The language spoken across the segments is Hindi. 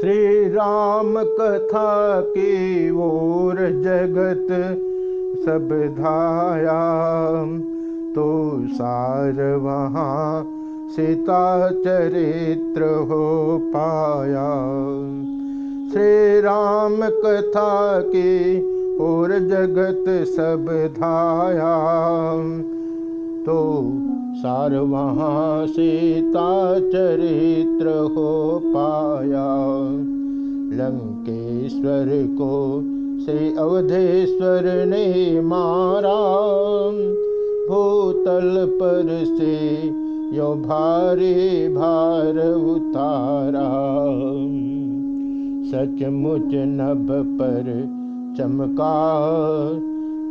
श्री राम कथा की ओर जगत सब धाया। तो सार वहाँ सीता चरित्र हो पाया। श्री राम कथा की और जगत सब धाया। तो सार वहाँ सीता चरित्र हो पाया लंकेश्वर को श्री अवधेश्वर ने मारा। भूतल पर से यो भारी भार उतारा। सचमुच नभ पर चमका,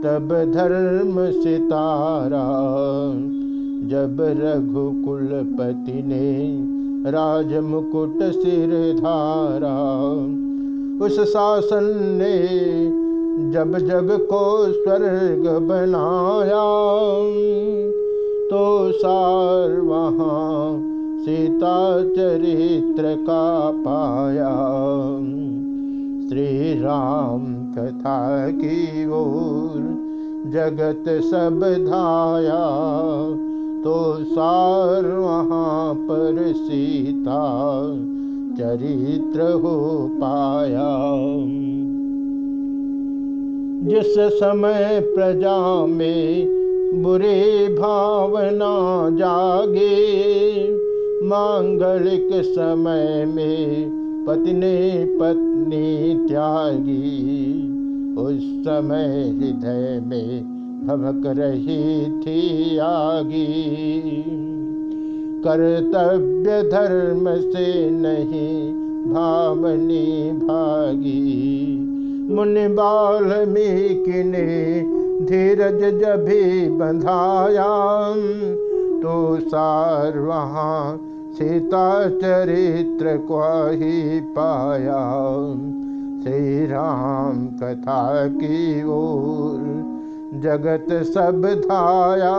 तब धर्म सितारा। जब रघुकुलपति ने राजमुकुट सिर धारा, उस शासन ने जब जग को स्वर्ग बनाया तो सार वहाँ सीता चरित्र का पाया। श्री राम कथा की ओर जगत सब धाया। तो सार वहाँ पर सीता चरित्र हो पाया। जिस समय प्रजा में बुरे भावना जागे, मांगलिक समय में पत्नी पत्नी त्यागी, उस समय हृदय में भवक रही थी आगी। कर्तव्य धर्म से नहीं भावनी भागी। मुनि बाल्मीकि ने धीरज जभी बंधाया। तो सार वहाँ सीता चरित्र को ही पाया। श्री राम कथा की ओर जगत सब धाया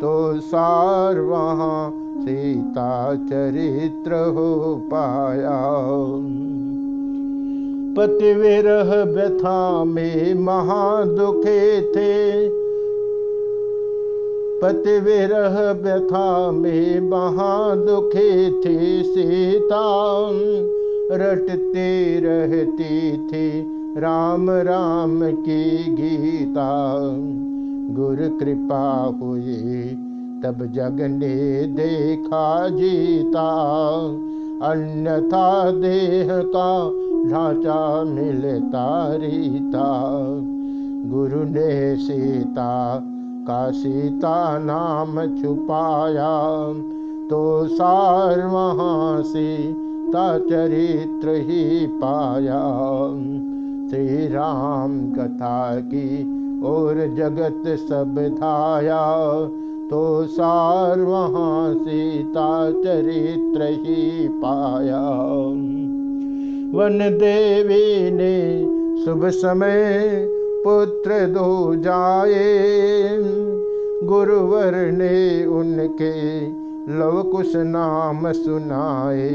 तो सार वहाँ सीता चरित्र हो पाया। पति विरह व्यथा में महादुखे थे। पति विरह व्यथा में महा महादुखे थे सीता। रटते रहती थी राम राम की गीता। गुरु कृपा हुई, तब जग ने देखा जीता। अन्यथा देह का ढांचा मिलता रीता। गुरु ने सीता का सीता नाम छुपाया तो सार वहाँ सीता चरित्र ही पाया। श्री राम कथा की और जगत सब धाया तो सार वहाँ सीता चरित्र ही पाया। वन देवी ने शुभ समय पुत्र दो जाए, गुरुवर ने उनके लव कुश नाम सुनाए।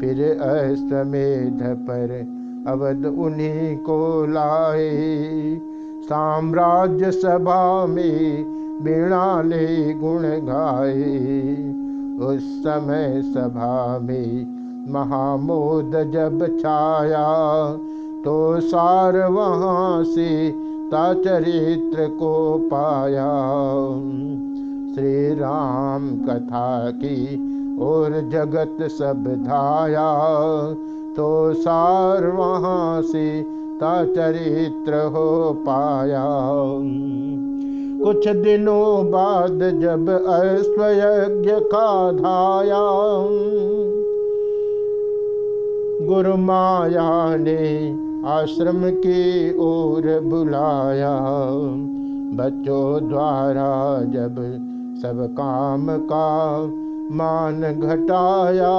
फिर अश्वमेध पर अवध उन्हीं को लाए। साम्राज्य सभा में बीणा ले गुण गाए। उस समय सभा में महामोद जब छाया तो सार वहाँ से चरित्र को पाया। श्री राम कथा की और जगत सब धाया। तो सार वहाँ से चरित्र हो पाया। कुछ दिनों बाद जब अश्वयज्ञ का धाया, गुरु माया ने आश्रम की ओर बुलाया। बच्चों द्वारा जब सब काम का मान घटाया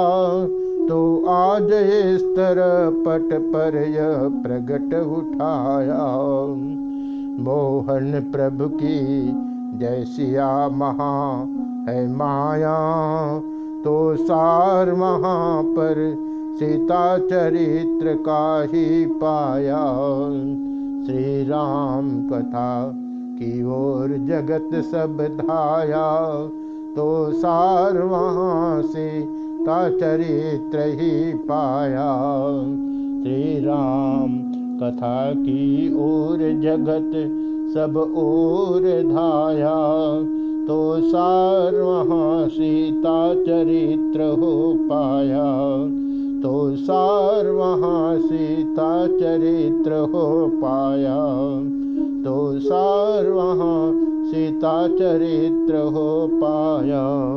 तो आज इस तरह पट पर यह प्रगट उठाया। मोहन प्रभु की जैसिया महा है माया तो सार वहाँ पर सीता चरित्र का ही पाया। श्री राम कथा की ओर जगत सब धाया तो सार वहाँ से ता चरित्र ही पाया। श्री राम कथा की ओर जगत सब ओर धाया। तो सार वहाँ सीता चरित्र हो पाया। तो सार वहाँ सीता चरित्र हो पाया। तो सार वहाँ सीता चरित्र हो पाया।